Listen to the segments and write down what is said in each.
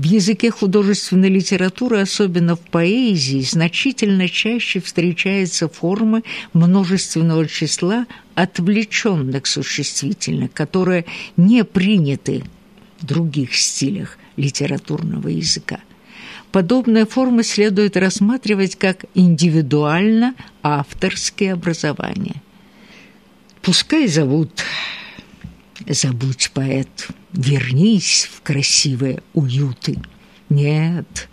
В языке художественной литературы, особенно в поэзии, значительно чаще встречаются формы множественного числа отвлеченных существительных, которые не приняты в других стилях литературного языка. Подобные формы следует рассматривать как индивидуально авторские образования. Пускай зовут «Забудь, поэт, вернись в красивые уюты». Нет,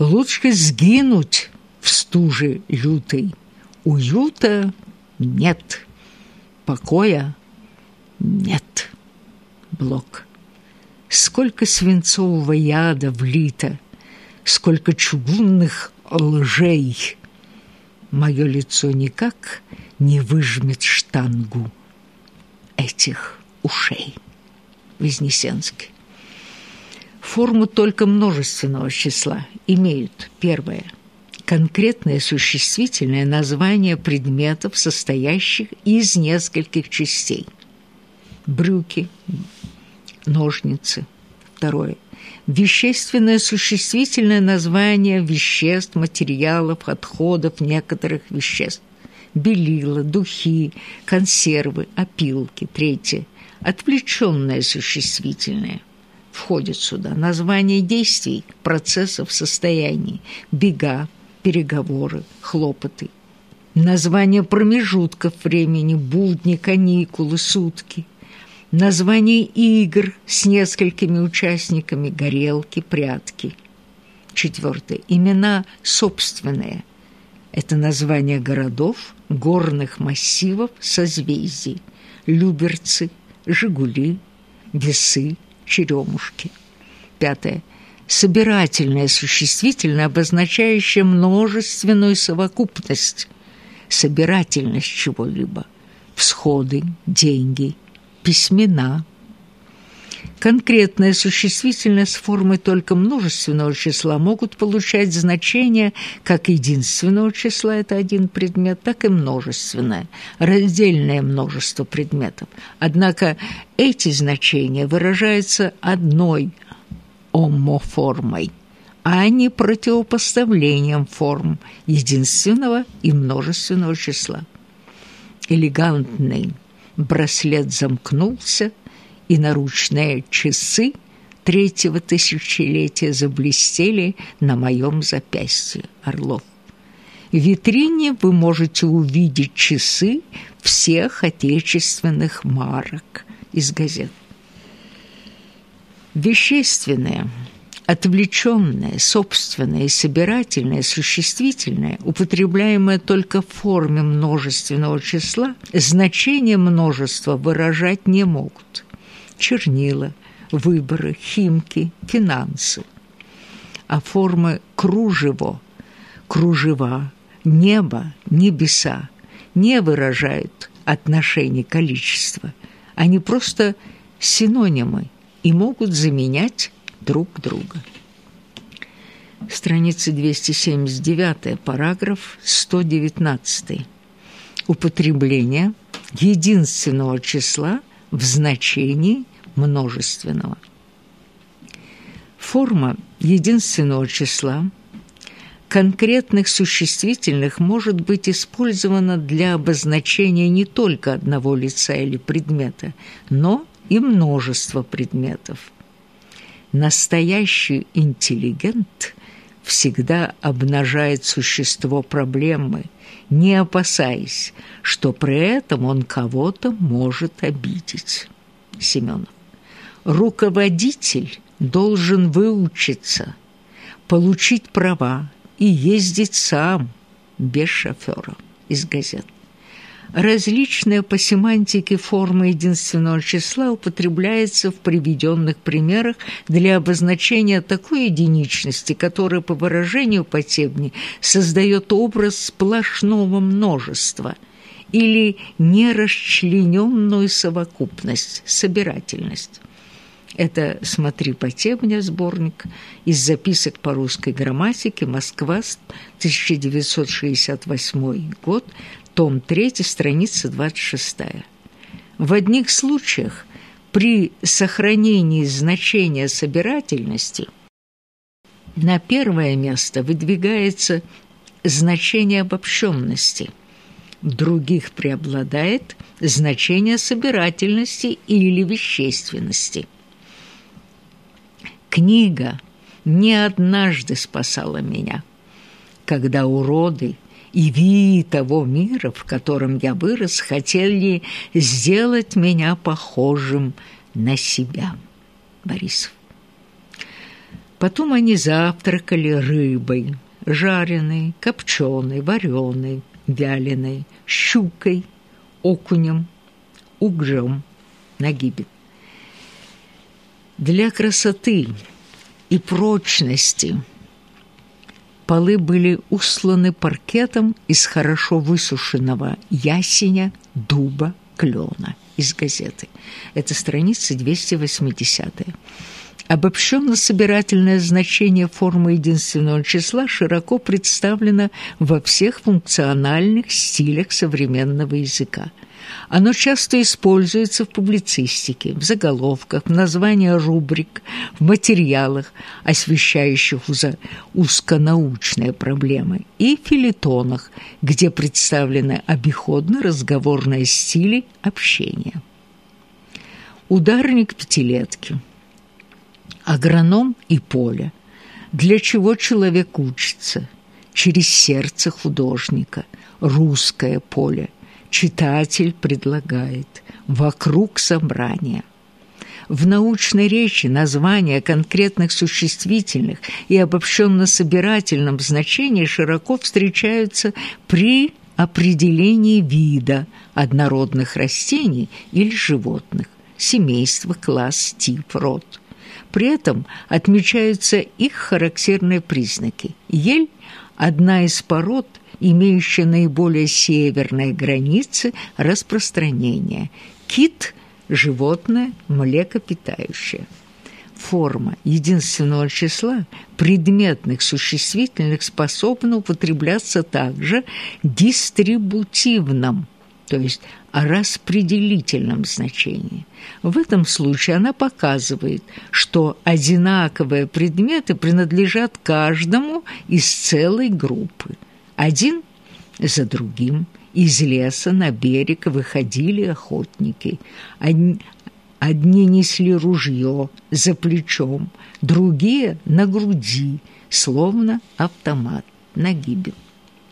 лучше сгинуть в стуже лютой. Уюта нет, покоя нет. Блок. Сколько свинцового яда влито, сколько чугунных лжей. Мое лицо никак не выжмет штангу этих ушей. Вознесенский. Форму только множественного числа имеют первое конкретное существительное название предметов, состоящих из нескольких частей. Брюки, ножницы. Второе вещественное существительное название веществ, материалов, отходов некоторых веществ. Белила, духи, консервы, опилки. Третье отвлеченное существительное входит сюда. Название действий, процессов, состояний, бега, переговоры, хлопоты. Название промежутков времени, будни, каникулы, сутки. Название игр с несколькими участниками, горелки, прятки. Четвертое. Имена собственные. Это название городов, горных массивов, созвездий. Люберцы, Жигули, Весы, Черемушки. Пятое. Собирательное существительное, обозначающее множественную совокупность, собирательность чего-либо. Всходы, деньги, письмена. Существительное с формой только множественного числа могут получать значение как единственного числа – это один предмет, так и множественное, раздельное множество предметов. Однако эти значения выражаются одной омоформой, а не противопоставлением форм единственного и множественного числа. Элегантный браслет замкнулся, и наручные часы третьего тысячелетия заблестели на моем запястье. Орлов. В витрине вы можете увидеть часы всех отечественных марок из газет. Вещественные – отвлеченное, собственное собирательное, существительное, употребляемое только в форме множественного числа, значение множества выражать не могут. Чернила, выборы, химки, финансы. А формы кружево, кружева, небо, небеса не выражают отношение количества. Они просто синонимы и могут заменять друг друга. Страница 279, параграф 119. Употребление единственного числа в значении множественного. Форма единственного числа конкретных существительных может быть использована для обозначения не только одного лица или предмета, но и множества предметов. Настоящий интеллигент всегда обнажает существо проблемы, не опасаясь, что при этом он кого-то может обидеть. Семенов. Руководитель должен выучиться, получить права и ездить сам, без шофера, из газет. Различные по семантике формы единственного числа употребляются в приведенных примерах для обозначения такой единичности, которая, по выражению Потебни, создает образ сплошного множества или нерасчлененную совокупность, собирательность. Это «Смотри по темне» сборник из записок по русской грамматике «Москва, 1968 год», том 3, страница 26. В одних случаях при сохранении значения собирательности – На первое место выдвигается значение обобщенности. В других преобладает значение собирательности или вещественности. Книга не однажды спасала меня, когда уроды и ви того мира, в котором я вырос, хотели сделать меня похожим на себя. Борисов. Потом они завтракали рыбой, жареной, копченой, вареной, вяленой, щукой, окунем, угжем на гибель. Для красоты и прочности полы были усланы паркетом из хорошо высушенного ясеня, дуба, клена из газеты. Это страница 280 -я. Обобщенно-собирательное значение формы единственного числа широко представлено во всех функциональных стилях современного языка. Оно часто используется в публицистике, в заголовках, в названиях рубрик, в материалах, освещающих узконаучные проблемы, и в филитонах, где представлены обиходно-разговорные стили общения. Ударник пятилетки – агроном и поле. Для чего человек учится? Через сердце художника, русское поле. Читатель предлагает вокруг собрания. В научной речи названия конкретных существительных и обобщенно-собирательном значении широко встречаются при определении вида однородных растений или животных, семейства, класс, тип, род – при этом отмечаются их характерные признаки. Ель – одна из пород, имеющая наиболее северные границы распространения. Кит – животное млекопитающее. Форма единственного числа предметных существительных способна употребляться также дистрибутивном то есть о распределительном значении. В этом случае она показывает, что одинаковые предметы принадлежат каждому из целой группы. Один за другим из леса на берег выходили охотники. Одни, одни несли ружье за плечом, другие – на груди, словно автомат на гибель.